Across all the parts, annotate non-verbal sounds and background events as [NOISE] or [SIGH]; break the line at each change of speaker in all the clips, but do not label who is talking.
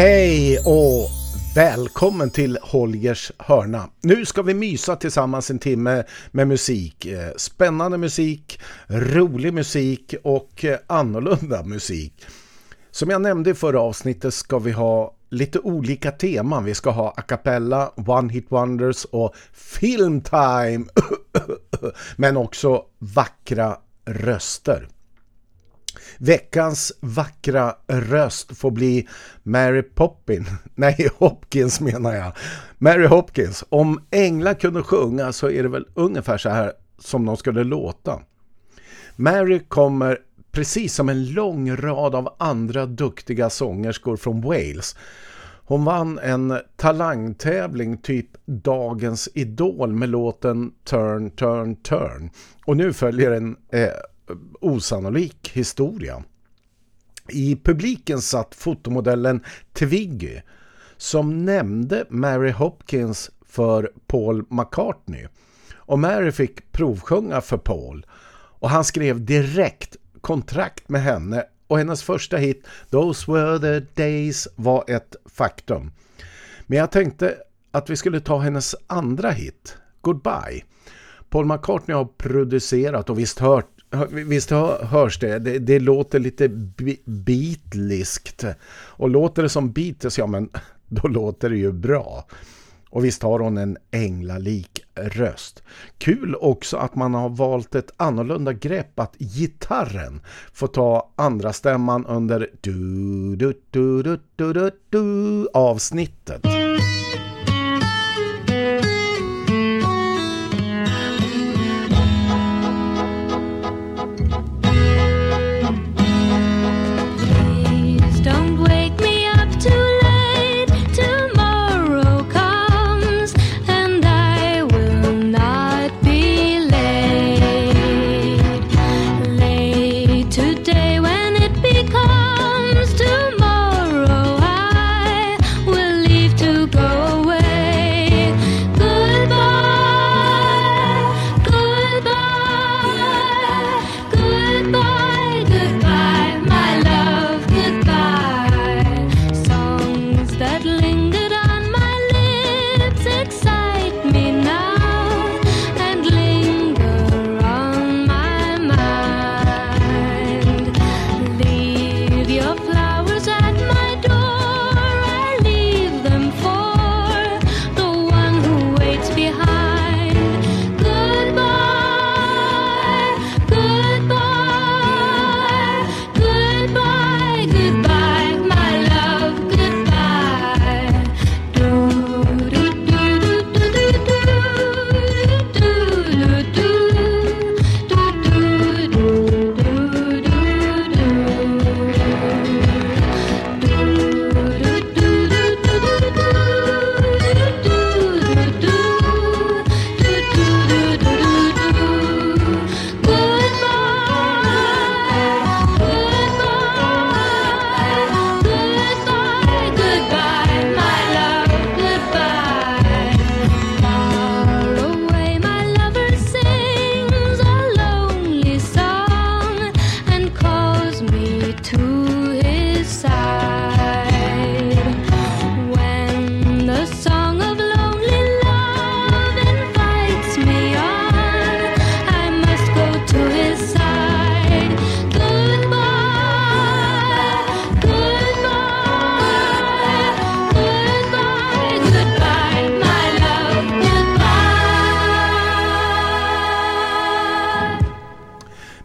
Hej och välkommen till Holgers hörna. Nu ska vi mysa tillsammans en timme med musik. Eh, spännande musik, rolig musik och eh, annorlunda musik. Som jag nämnde i förra avsnittet ska vi ha lite olika teman. Vi ska ha a cappella, one hit wonders och filmtime. [COUGHS] Men också vackra röster. Veckans vackra röst får bli Mary Poppin. [LAUGHS] Nej, Hopkins menar jag. Mary Hopkins. Om änglar kunde sjunga så är det väl ungefär så här som de skulle låta. Mary kommer precis som en lång rad av andra duktiga sångerskor från Wales. Hon vann en talangtävling typ Dagens Idol med låten Turn, Turn, Turn. Och nu följer en eh, osannolik historia. I publiken satt fotomodellen Twiggy som nämnde Mary Hopkins för Paul McCartney. Och Mary fick provsjunga för Paul. Och han skrev direkt kontrakt med henne och hennes första hit Those were the days var ett faktum. Men jag tänkte att vi skulle ta hennes andra hit, Goodbye. Paul McCartney har producerat och visst hört Visst hörs det? det? Det, låter lite beatliskt. Och låter det som Beatles, ja men [LAUGHS] då låter det ju bra. Och visst har hon en änglalik röst. Kul också att man har valt ett annorlunda grepp att gitarren får ta andra stämman under du, du, du, du, du, du, du avsnittet.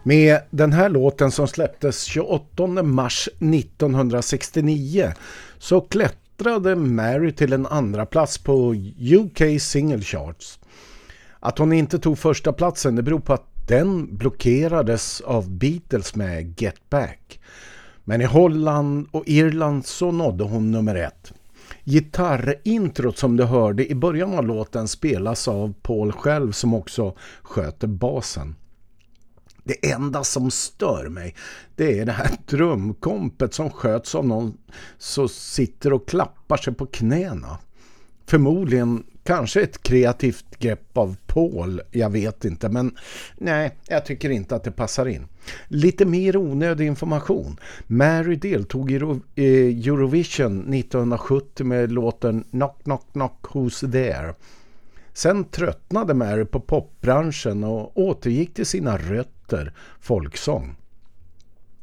Med den här låten som släpptes 28 mars 1969 så klättrade Mary till en andra plats på UK Single Charts. Att hon inte tog första platsen det beror på att den blockerades av Beatles med Get Back. Men i Holland och Irland så nådde hon nummer ett. Gitarrintrot som du hörde i början av låten spelas av Paul själv som också sköter basen. Det enda som stör mig det är det här [LAUGHS] drömkompet som sköts av någon som sitter och klappar sig på knäna. Förmodligen kanske ett kreativt grepp av Paul, jag vet inte. Men nej, jag tycker inte att det passar in. Lite mer onödig information. Mary deltog i Eurovision 1970 med låten Knock Knock Knock Who's There. Sen tröttnade Mary på popbranschen och återgick till sina rötter, folksång.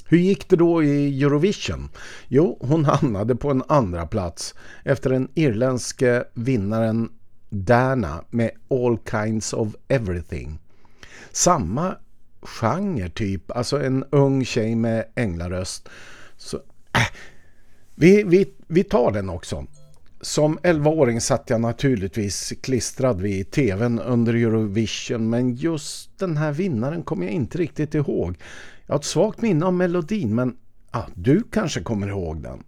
Hur gick det då i Eurovision? Jo, hon hamnade på en andra plats efter den irländske vinnaren Dana med All Kinds of Everything. Samma genre typ, alltså en ung tjej med änglaröst. Så, äh, vi, vi, vi tar den också. Som 11-åring satt jag naturligtvis klistrad vid tvn under Eurovision men just den här vinnaren kommer jag inte riktigt ihåg. Jag har ett svagt minne av melodin men ah, du kanske kommer ihåg den.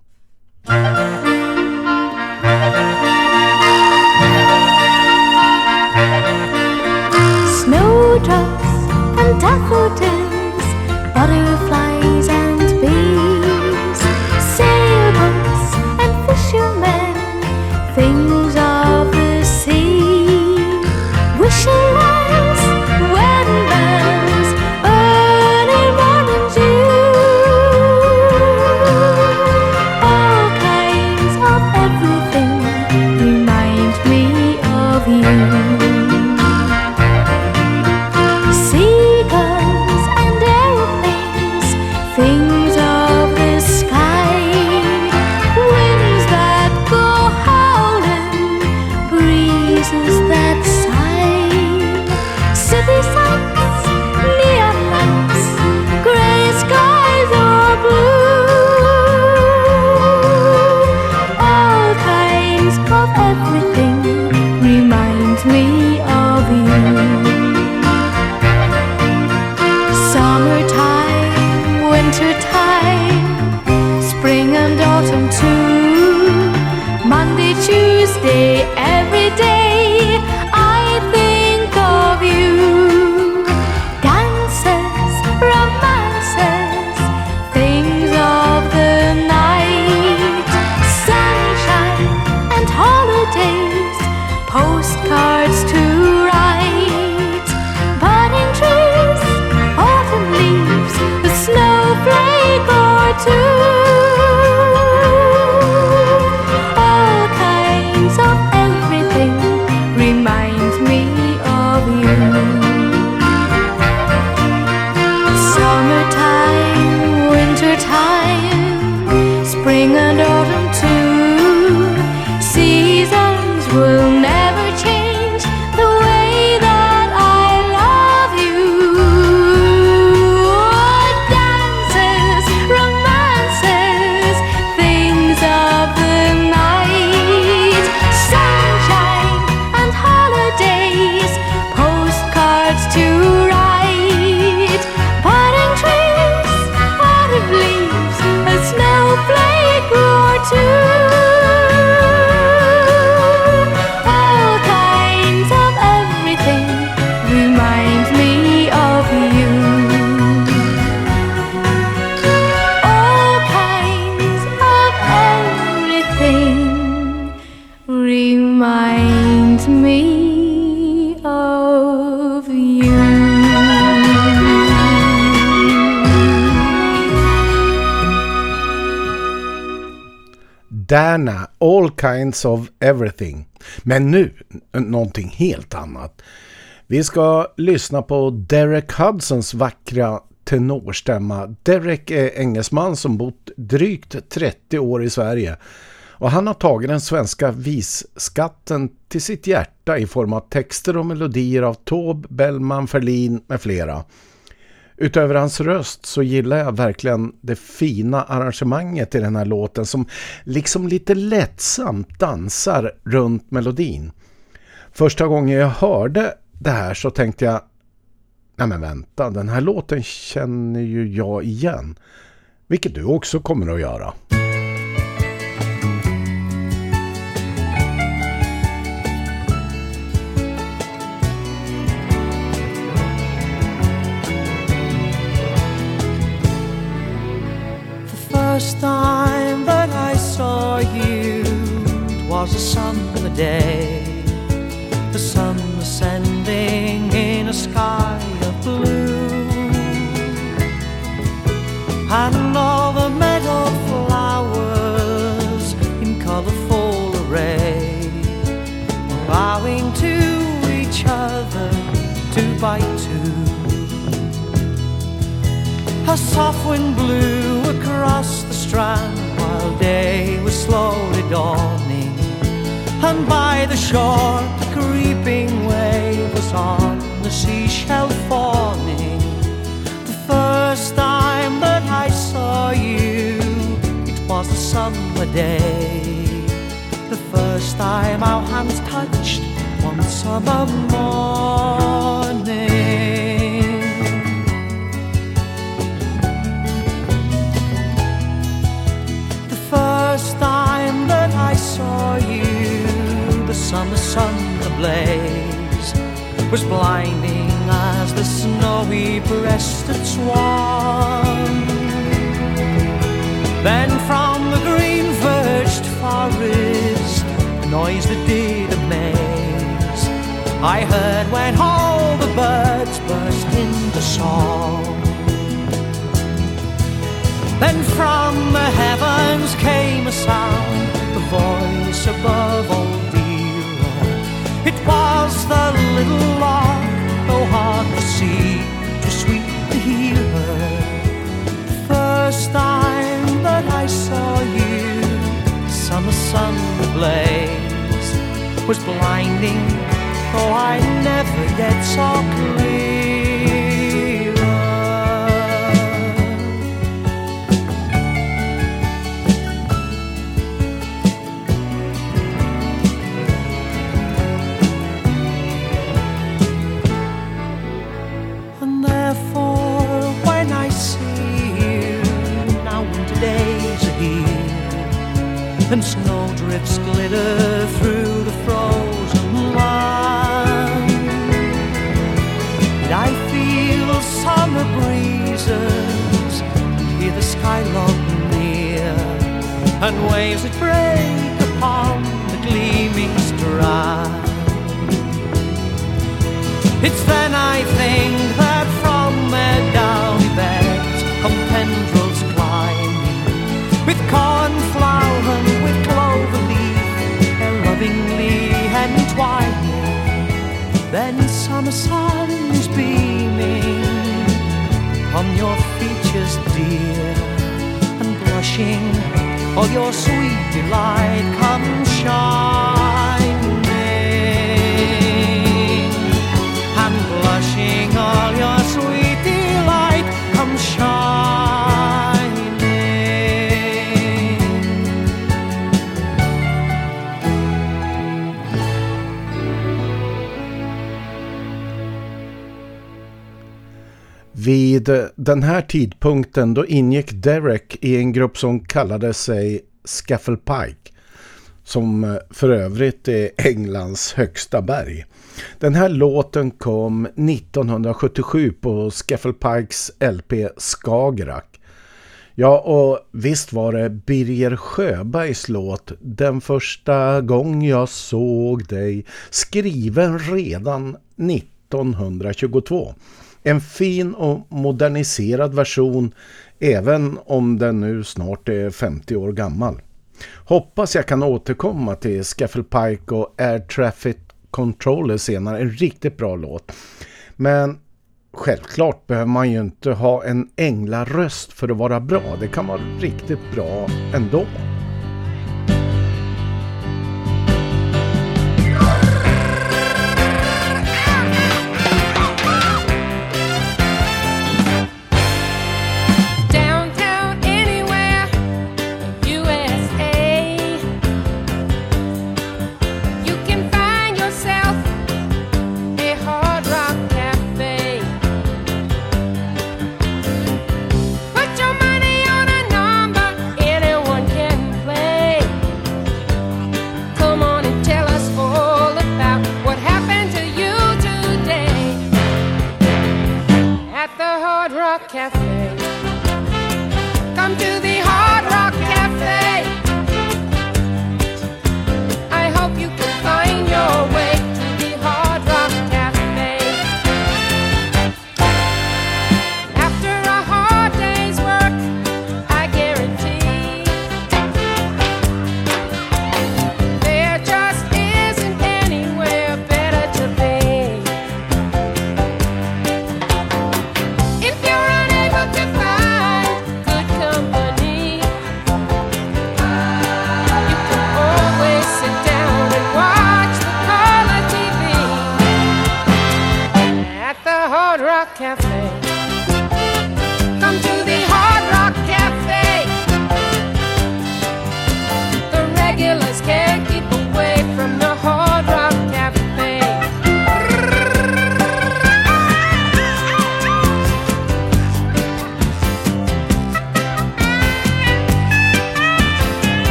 Snowdrops and daffodils,
Kinds of Everything. Men nu, någonting helt annat. Vi ska lyssna på Derek Hudsons vackra tenorstämma. Derek är engelsman som bott drygt 30 år i Sverige. Och han har tagit den svenska visskatten till sitt hjärta i form av texter och melodier av Taube, Bellman, Ferlin med flera. Utöver hans röst så gillar jag verkligen det fina arrangemanget i den här låten som liksom lite lättsamt dansar runt melodin. Första gången jag hörde det här så tänkte jag Nej men vänta, den här låten känner ju jag igen. Vilket du också kommer att göra.
First time that I saw you was a summer day, the sun ascending in a sky of blue, and all the meadow flowers in colourful array bowing to each other two by two. A soft wind blew across the strand while day was slowly dawning. The shore, a creeping wave was on the seashell falling. The first time that I saw you, it was a summer day. The first time our hands touched one summer morning. The first time that I saw you, the summer sun ablaze was blinding as the snowy breasted swan. Then from the green verged forest, a noise that did amaze. I heard when all the birds burst into song. Then from the heavens came a sound, the voice above all. It was the little lark, though hard to see, too sweet to hear her. The first time that I saw you, summer sun blaze was blinding, though I never yet saw clearer. And snowdrifts glitter through the frozen land. And I feel summer breezes and hear the skylark near, and waves that break upon the gleaming strand. It's then I think that entwining. Then summer sun is beaming on your features, dear, and blushing all your sweet delight comes shining.
Vid den här tidpunkten då ingick Derek i en grupp som kallade sig Scaffel Pike som för övrigt är Englands högsta berg. Den här låten kom 1977 på Scaffel Pikes LP Skagrak. Ja, och visst var det Birger Sjöbergs låt Den första gång jag såg dig skriven redan 1922. En fin och moderniserad version även om den nu snart är 50 år gammal. Hoppas jag kan återkomma till Scaffel Pike och Air Traffic Controller senare. En riktigt bra låt. Men självklart behöver man ju inte ha en änglaröst för att vara bra. Det kan vara riktigt bra ändå.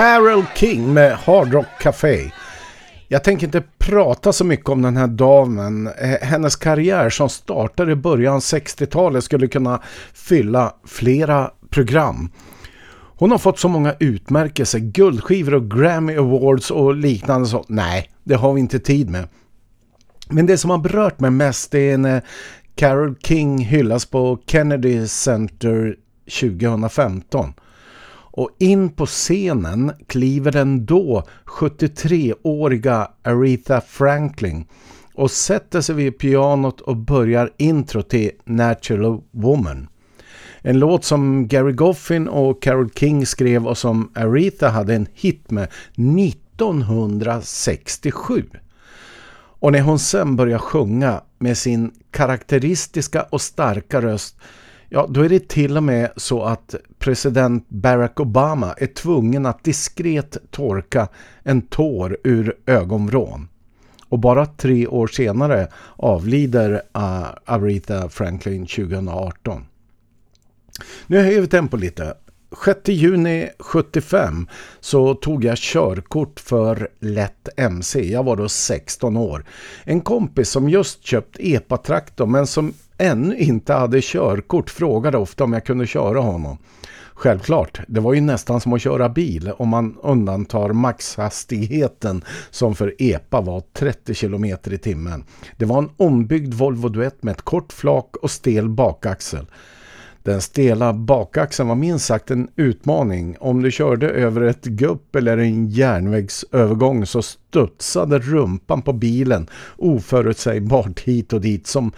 Carol King med Hard Rock Café. Jag tänker inte prata så mycket om den här damen. Eh, hennes karriär som startade i början av 60-talet skulle kunna fylla flera program. Hon har fått så många utmärkelser, guldskivor och Grammy Awards och liknande så. Nej, det har vi inte tid med. Men det som har berört mig mest är när Carol King hyllas på Kennedy Center 2015. Och in på scenen kliver den då 73-åriga Aretha Franklin och sätter sig vid pianot och börjar intro till Natural Woman. En låt som Gary Goffin och Carole King skrev och som Aretha hade en hit med 1967. Och när hon sen börjar sjunga med sin karaktäristiska och starka röst Ja, då är det till och med så att president Barack Obama är tvungen att diskret torka en tår ur ögonvrån. Och bara tre år senare avlider uh, Aretha Franklin 2018. Nu höjer vi tempo lite. 6 juni 75 så tog jag körkort för lätt MC. Jag var då 16 år. En kompis som just köpt EPA-traktor men som ännu inte hade körkort frågade ofta om jag kunde köra honom. Självklart, det var ju nästan som att köra bil om man undantar maxhastigheten som för EPA var 30 km i timmen. Det var en ombyggd Volvo Duett med ett kort flak och stel bakaxel. Den stela bakaxeln var minst sagt en utmaning. Om du körde över ett gupp eller en järnvägsövergång så studsade rumpan på bilen oförutsägbart hit och dit som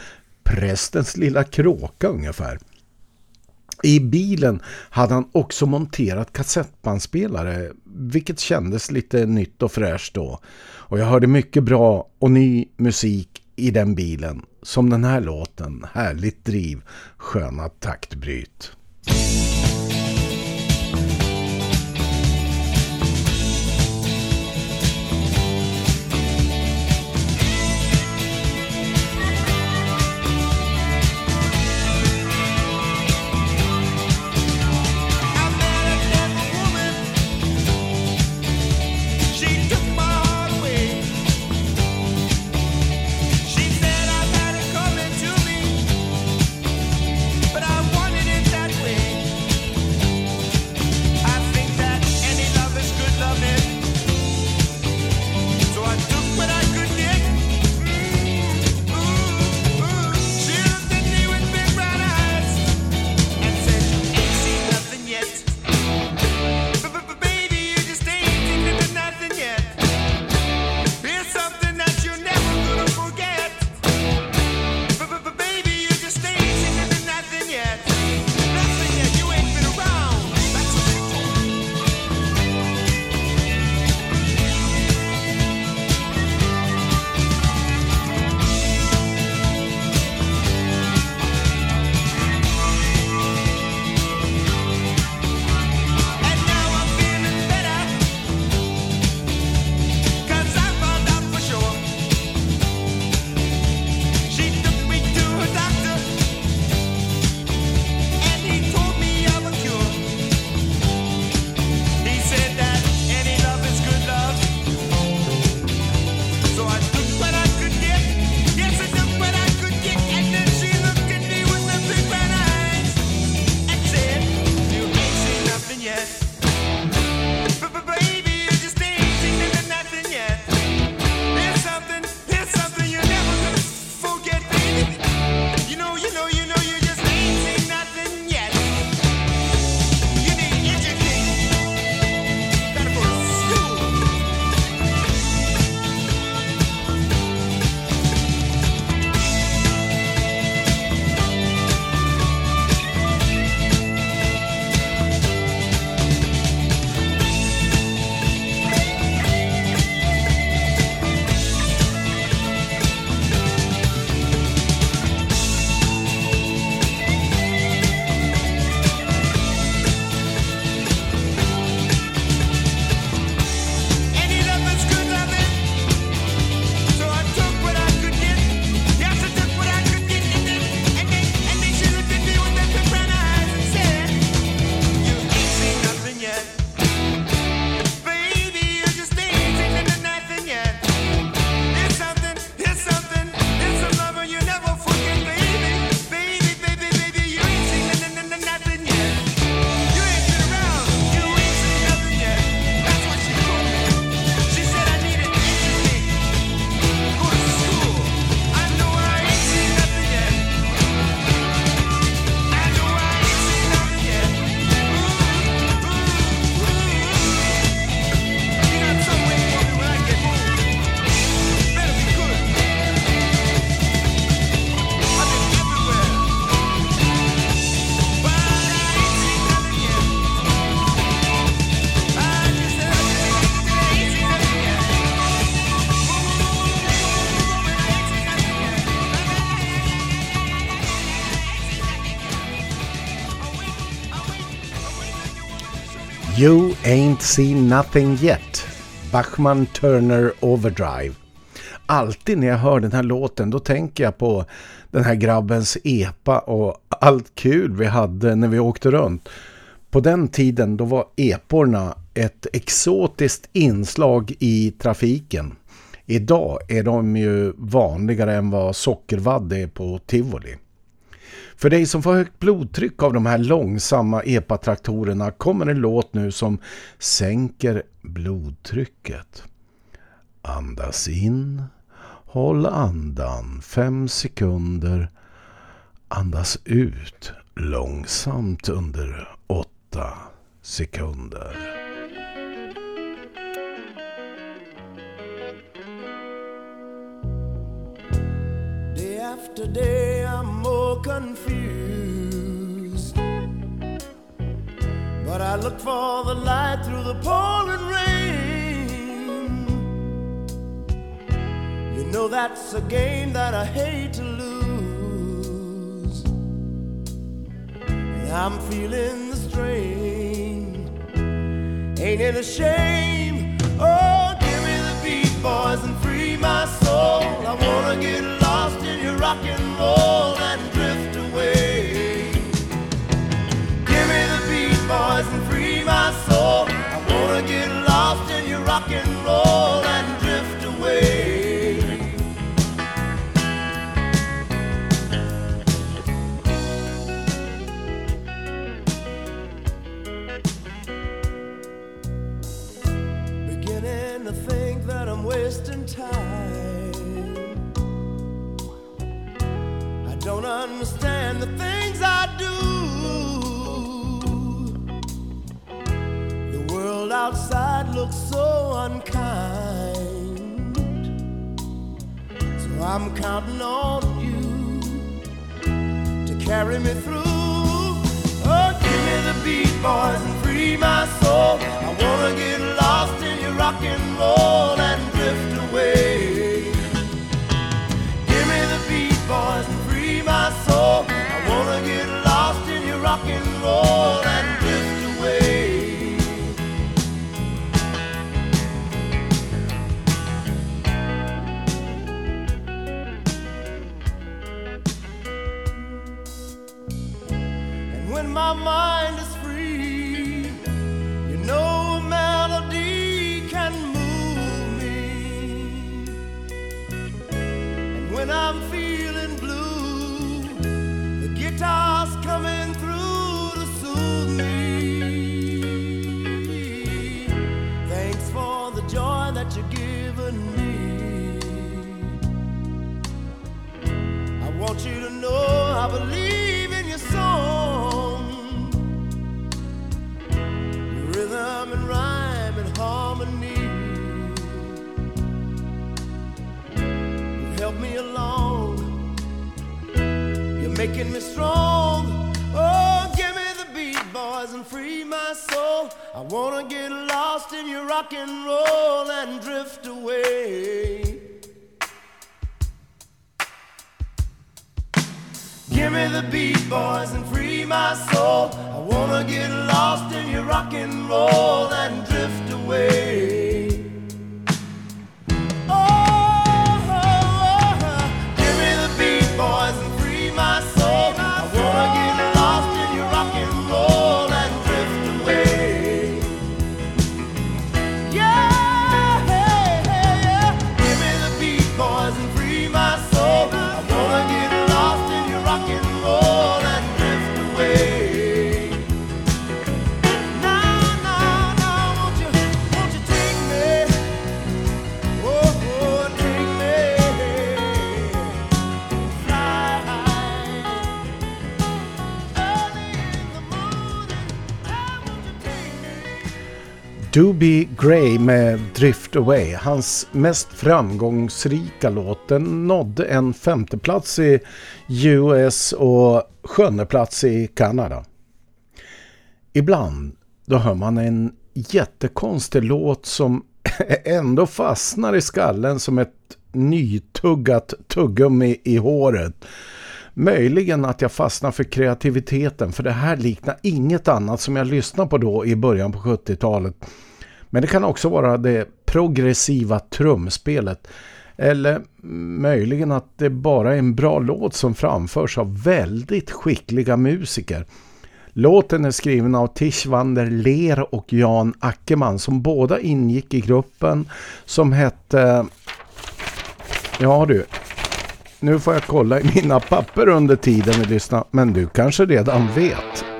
prästens lilla kråka ungefär. I bilen hade han också monterat kassettbandspelare vilket kändes lite nytt och fräscht då. Och jag hörde mycket bra och ny musik i den bilen. Som den här låten, härligt driv, sköna taktbryt. Seen Nothing Yet. Bachman Turner Overdrive. Alltid när jag hör den här låten då tänker jag på den här grabbens epa och allt kul vi hade när vi åkte runt. På den tiden då var eporna ett exotiskt inslag i trafiken. Idag är de ju vanligare än vad sockervadd är på Tivoli. För dig som får högt blodtryck av de här långsamma epatraktorerna kommer en låt nu som sänker blodtrycket. Andas in, håll andan fem sekunder. Andas ut långsamt under åtta sekunder.
Day after day, confused. But I look for the light through the pouring rain. You know that's a game that I hate to lose. And I'm feeling the strain. Ain't it a shame? Oh, give me the beat, boys, and free my soul. I wanna get lost in your rock I'm counting on you to carry me through. Oh, give me the beat, boys, and free my soul. I wanna get lost in your rock and roll and want you to know I believe in your song. Rhythm and rhyme and harmony. You help me along. You're making me strong. Oh, give me the beat, boys, and free my soul. I wanna get lost in your rock and roll and drift away. Me the beat, boys, and free my soul. I wanna get lost in your rock and roll and drift away.
Doobie Gray med Drift Away, hans mest framgångsrika låt, den nådde en femteplats i US och sjundeplats i Kanada. Ibland då hör man en jättekonstig låt som [LAUGHS] ändå fastnar i skallen som ett nytuggat tuggummi i håret. Möjligen att jag fastnar för kreativiteten för det här liknar inget annat som jag lyssnade på då i början på 70-talet. Men det kan också vara det progressiva trumspelet. Eller möjligen att det bara är en bra låt som framförs av väldigt skickliga musiker. Låten är skriven av Tisch van der Leer och Jan Ackerman som båda ingick i gruppen som hette... Ja du, nu får jag kolla i mina papper under tiden vi lyssnar, men du kanske redan vet.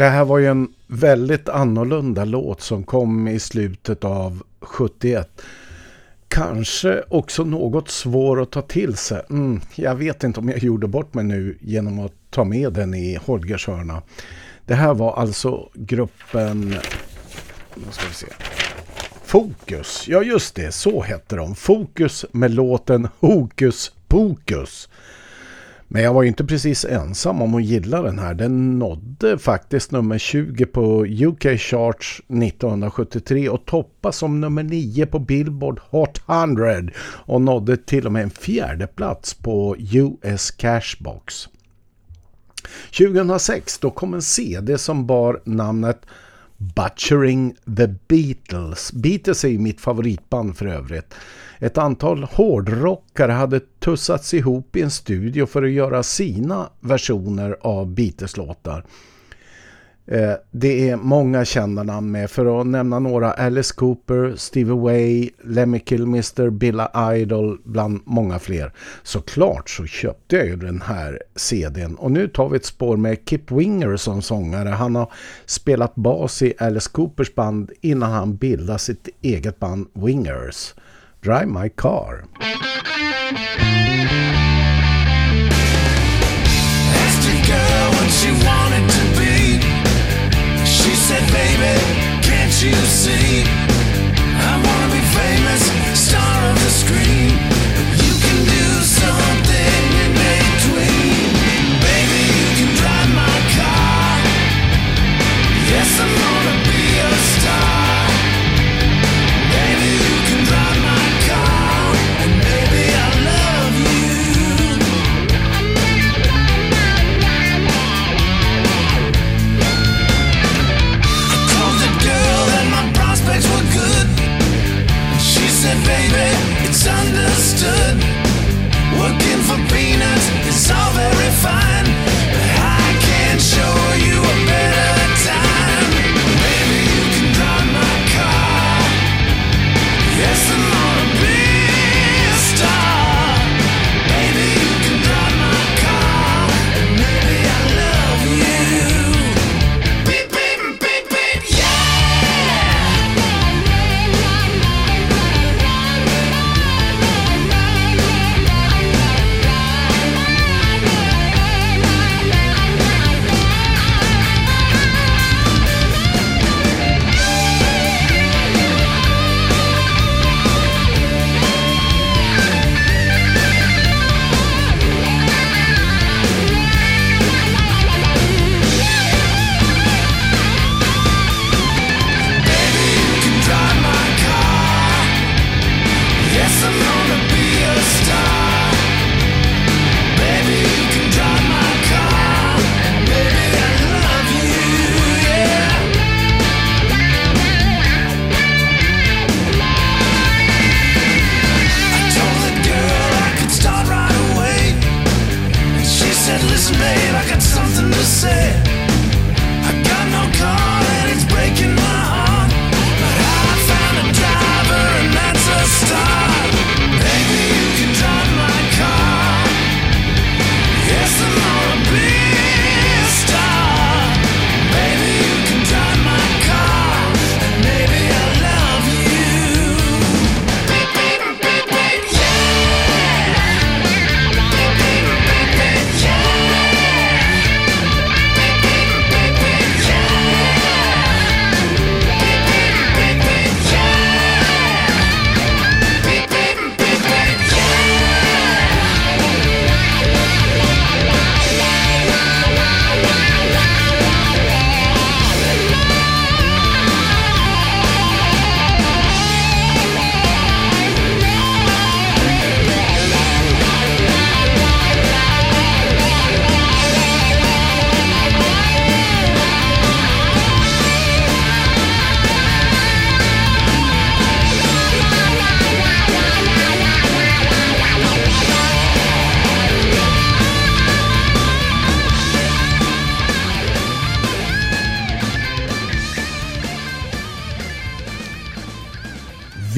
Det här var ju en väldigt annorlunda låt som kom i slutet av 71. Kanske också något svår att ta till sig. Mm, jag vet inte om jag gjorde bort mig nu genom att ta med den i Holgers hörna. Det här var alltså gruppen... Vad ska vi se? Fokus. Ja just det, så hette de. Fokus med låten Hokus Pokus. Men jag var ju inte precis ensam om att gilla den här. Den nådde faktiskt nummer 20 på UK Charts 1973 och toppade som nummer 9 på Billboard Hot 100 och nådde till och med en fjärde plats på US Cashbox. 2006 då kom en CD som bar namnet Butchering the Beatles. Beatles är ju mitt favoritband för övrigt. Ett antal hårdrockare hade tussats ihop i en studio för att göra sina versioner av Beatles-låtar. Eh, det är många kända namn med för att nämna några Alice Cooper, Steve Way, Lemmy Kilmister, Billa Idol bland många fler. Såklart så köpte jag ju den här CDn och nu tar vi ett spår med Kip Winger som sångare. Han har spelat bas i Alice Coopers band innan han bildade sitt eget band Wingers. Drive My Car.
Asked a girl what she wants you see?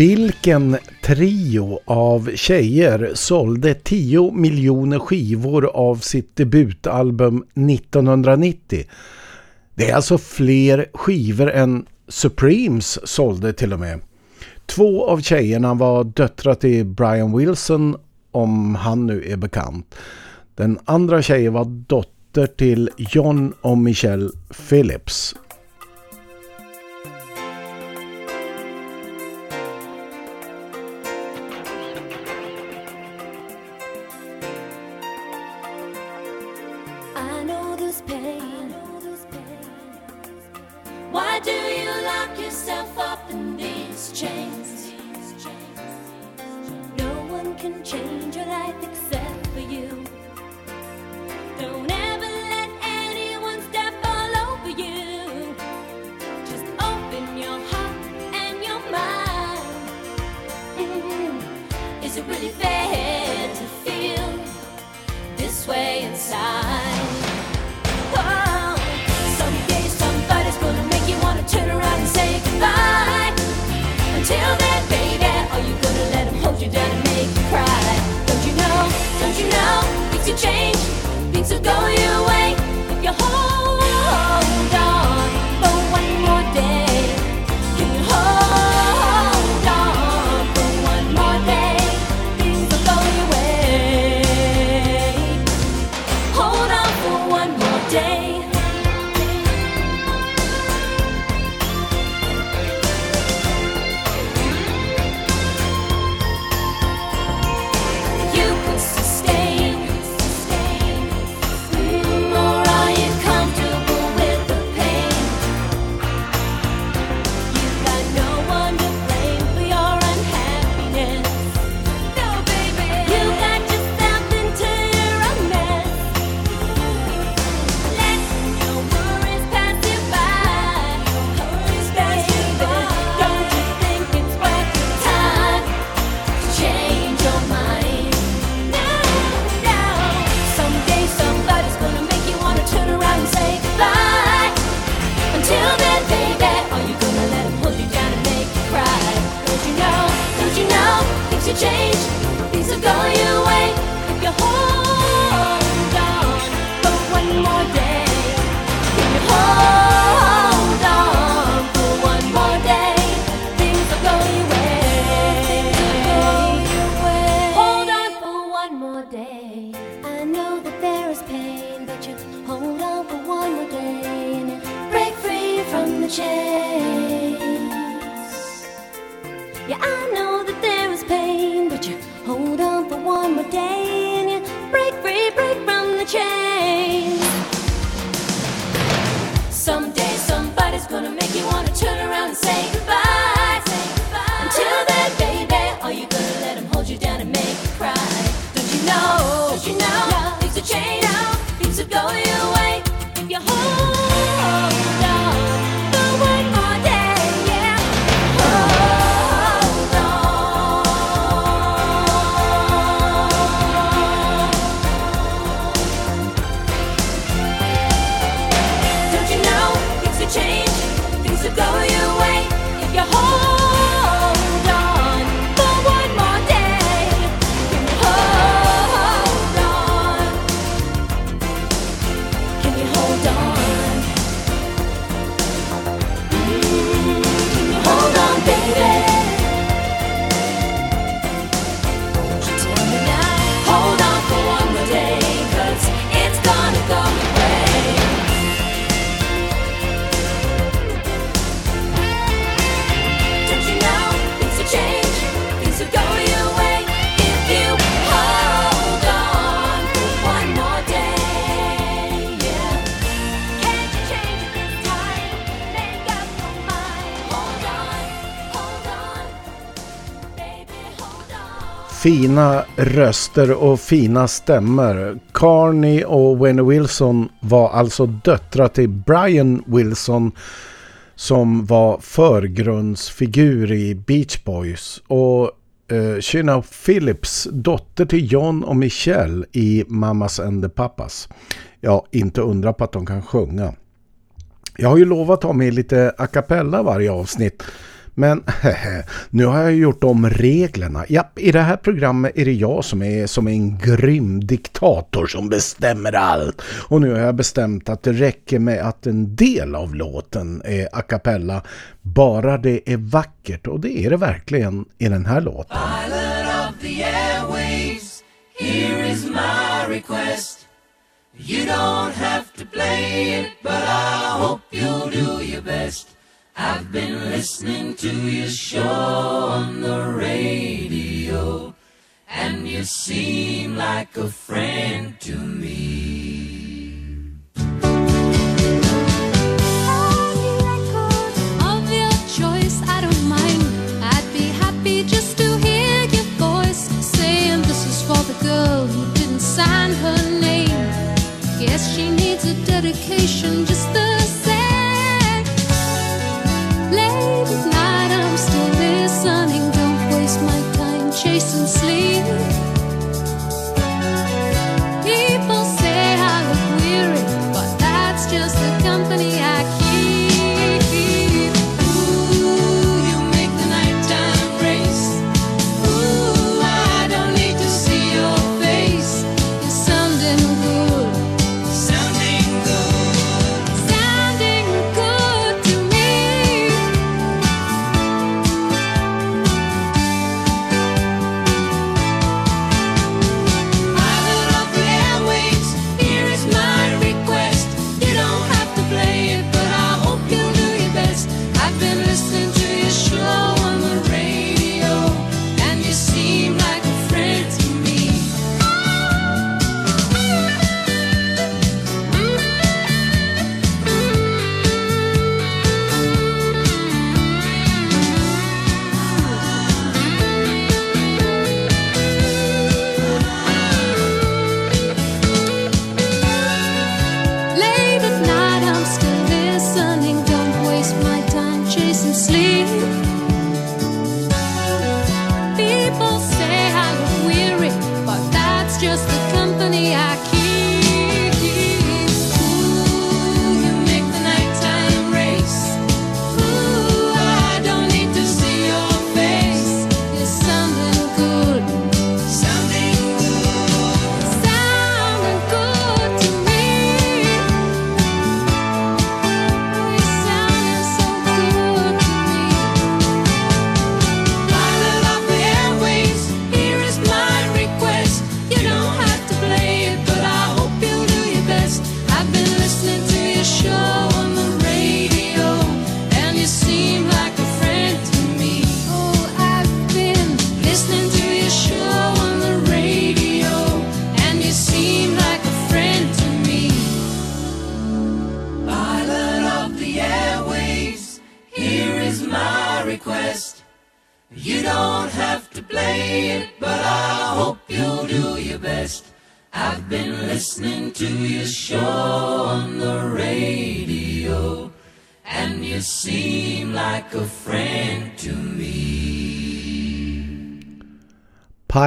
Vilken trio av tjejer sålde 10 miljoner skivor av sitt debutalbum 1990? Det är alltså fler skivor än Supremes sålde till och med. Två av tjejerna var döttrar till Brian Wilson om han nu är bekant. Den andra tjejen var dotter till John och Michelle Phillips
Things then, baby, are you gonna let hold you down and make you cry? Don't you know, don't you know, things change, things will go
Fina röster och fina stämmer. Carney och Wayne Wilson var alltså döttrar till Brian Wilson som var förgrundsfigur i Beach Boys och eh, Shina Phillips, dotter till John och Michelle i Mamas and the Papas. Ja, inte undra på att de kan sjunga. Jag har ju lovat ha med lite a cappella varje avsnitt men [LAUGHS] nu har jag gjort om reglerna. Japp, i det här programmet är det jag som är som en grym diktator som bestämmer allt. Och nu har jag bestämt att det räcker med att en del av låten är a cappella. Bara det är vackert och det är det verkligen i den här låten.
Of the here is my request. You don't have to play it, but I hope you'll do your best. I've been listening to your show on the radio, and you seem like a friend to me.
Of your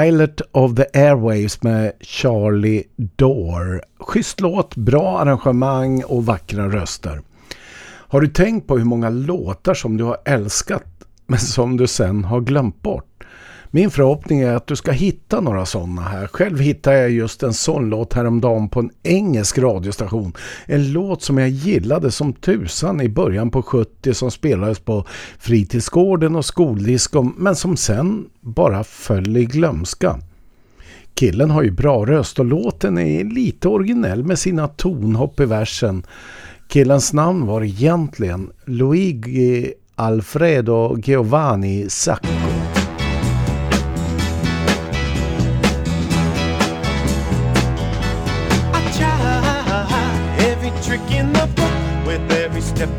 Pilot of the
Airwaves med Charlie Dore. Schysst låt, bra arrangemang och vackra röster. Har du tänkt på hur många låtar som du har älskat men som du sen har glömt bort? Min förhoppning är att du ska hitta några sådana här. Själv hittade jag just en sån låt häromdagen på en engelsk radiostation. En låt som jag gillade som tusan i början på 70 som spelades på fritidsgården och skoldiskon men som sen bara föll i glömska. Killen har ju bra röst och låten är lite originell med sina tonhopp i versen. Killens namn var egentligen Luigi Alfredo Giovanni Sacco.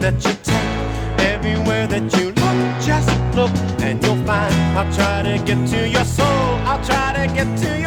That you take, everywhere that you look. Just look and you'll find I'll try to get to your soul. I'll try to get to your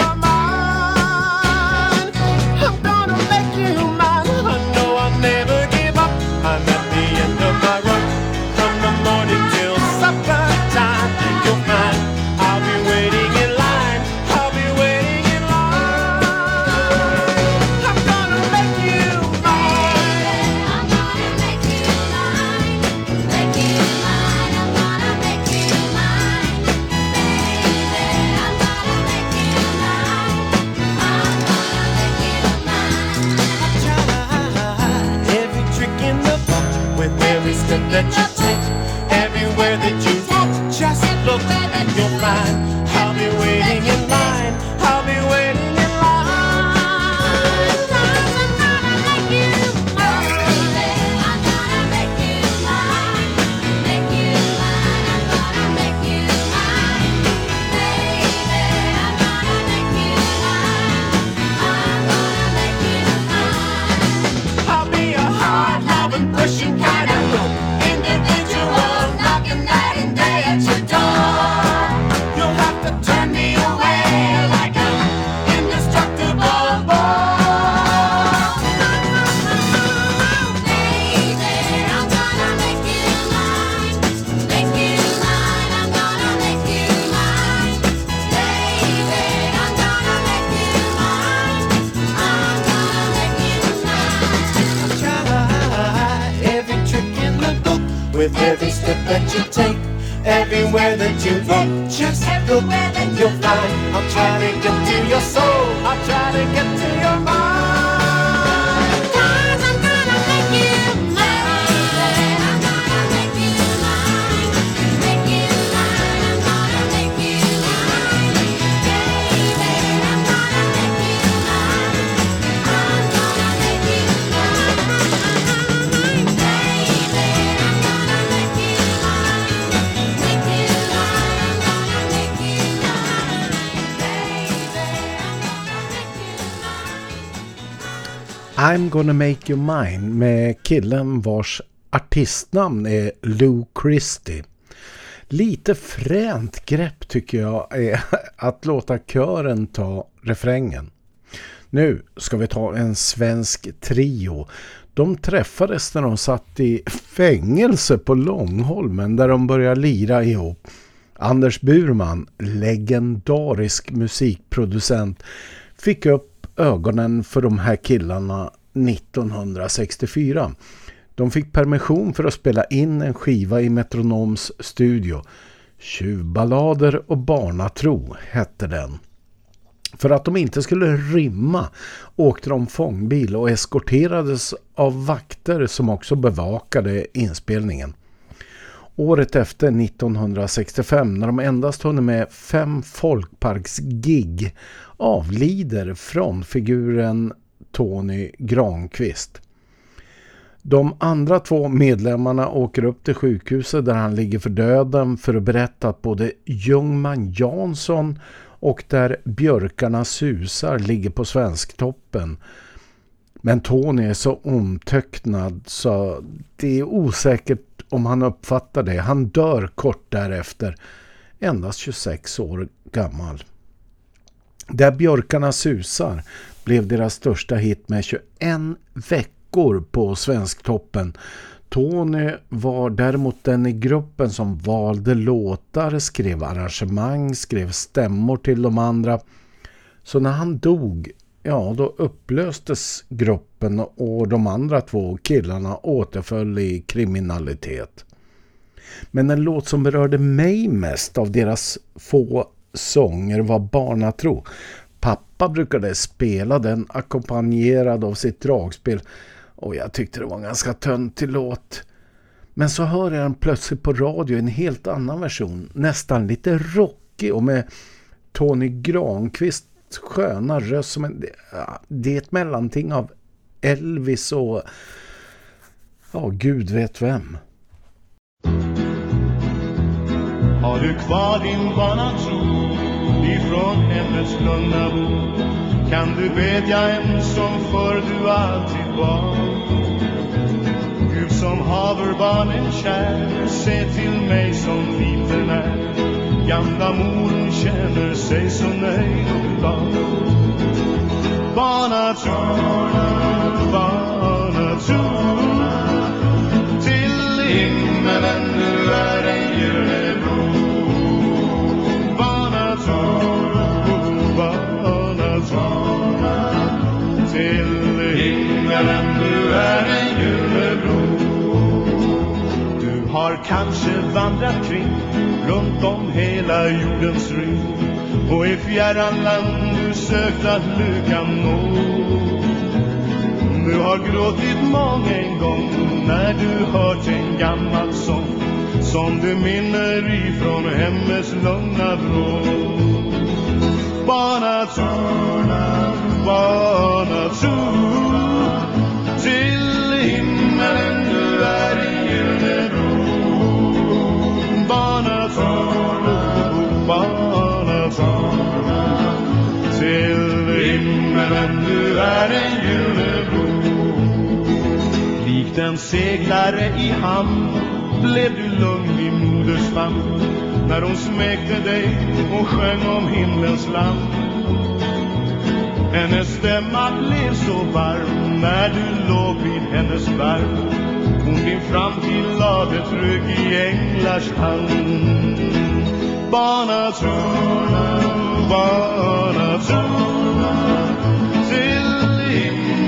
with every step that you take. Everywhere that you look, just look and you'll find. I'm trying to get to your soul. I'm trying to get to your mind.
I'm gonna make you mine.
Med killen vars artistnamn är Lou Christie. Lite fränt grepp tycker jag är [LAUGHS] att låta kören ta refrängen. Nu ska vi ta en svensk trio. De träffades när de satt i fängelse på Långholmen där de började lira ihop. Anders Burman, legendarisk musikproducent, fick upp ögonen för de här killarna 1964. De fick permission för att spela in en skiva i Metronoms studio. Tjuvballader och barnatro hette den. För att de inte skulle rymma åkte de fångbil och eskorterades av vakter som också bevakade inspelningen. Året efter 1965 när de endast hunnit med fem folkparksgig avlider från figuren Tony Granqvist. De andra två medlemmarna åker upp till sjukhuset där han ligger för döden för att berätta att både Ljungman Jansson och där björkarna susar ligger på svensktoppen. Men Tony är så omtöcknad så det är osäkert om han uppfattar det. Han dör kort därefter, endast 26 år gammal. Där björkarna susar blev deras största hit med 21 veckor på svensktoppen. Tony var däremot den i gruppen som valde låtar, skrev arrangemang, skrev stämmor till de andra. Så när han dog, ja då upplöstes gruppen och de andra två killarna återföll i kriminalitet. Men en låt som berörde mig mest av deras få sånger var Barnatro. Pappa brukade spela den ackompanjerad av sitt dragspel och jag tyckte det var en ganska töntig låt. Men så hör jag den plötsligt på radio en helt annan version. Nästan lite rockig och med Tony Granqvist sköna röst. Som en, det är ett mellanting av Elvis och ja, gud vet vem.
Har du kvar din barnatro ifrån hemmets lugna bo? Kan du bedja en som förr du alltid var? Gud som haver barnen kär, se till mig som liten är. Gamla mor känner sig så nöjd och glad. Barnatro, barnatro, har kanske vandrat kring runt om hela jordens ring och i fjärran land du sökt att lyckan nå. Du har gråtit många en gång när du hört en gammal sång som du minner ifrån hemmets lugna vrå. Barnatro, barnatro, till Men du är en gyllene bro. Likt en seglare i hamn blev du lugn i moders famn när hon smekte dig och sjöng om himlens land. Hennes stämma blev så varm när du låg vid hennes varm Hon din framtid lade trygg i änglars hand. Barnatro, barnatro,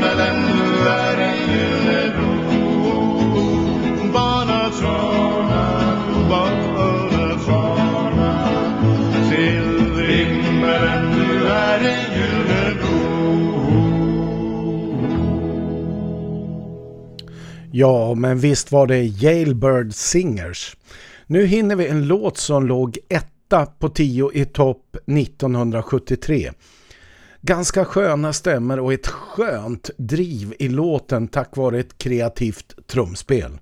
himmelen nu är en gyllene ro Barnatråna, barnatråna Till himmelen nu är en ro
Ja, men visst var det Jailbird Singers. Nu hinner vi en låt som låg etta på 10 i topp 1973. Ganska sköna stämmer och ett skönt driv i låten tack vare ett kreativt trumspel.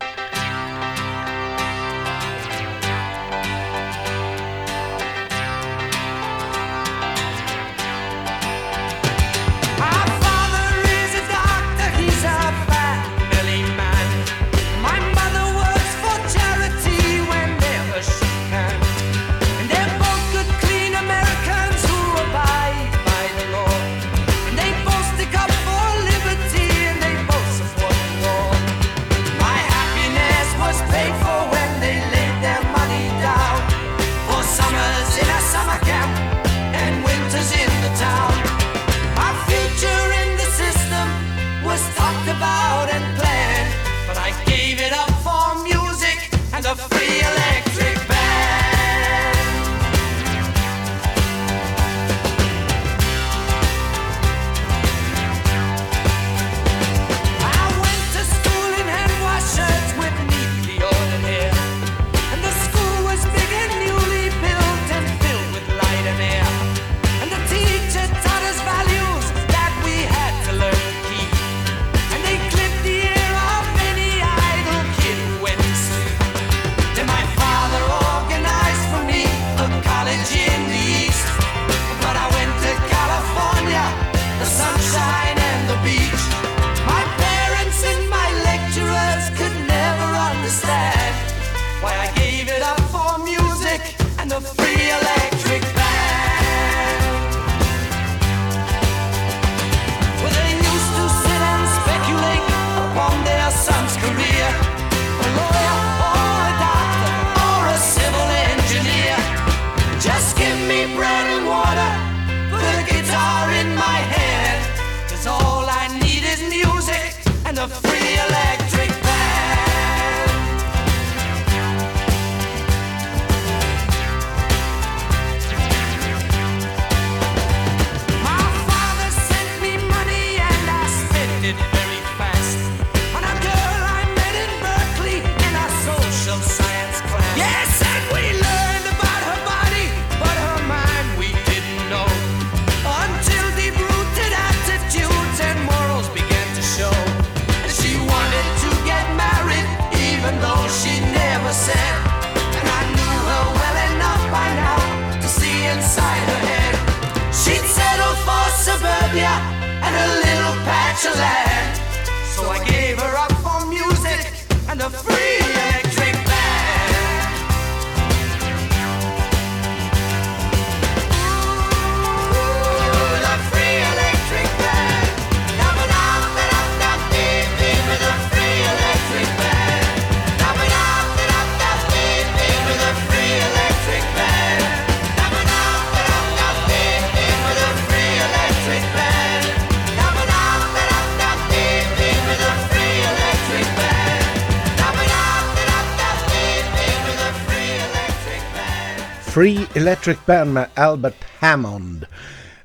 Electric Band med Albert Hammond.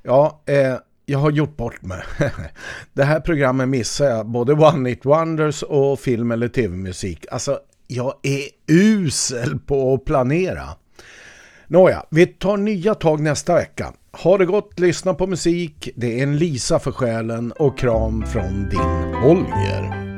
Ja, eh, jag har gjort bort mig. [LAUGHS] det här programmet missar jag. Både One It Wonders och film eller tv-musik. Alltså, jag är usel på att planera. Nåja, vi tar nya tag nästa vecka. Ha det gott, lyssna på musik. Det är en Lisa för själen och kram från din Holger.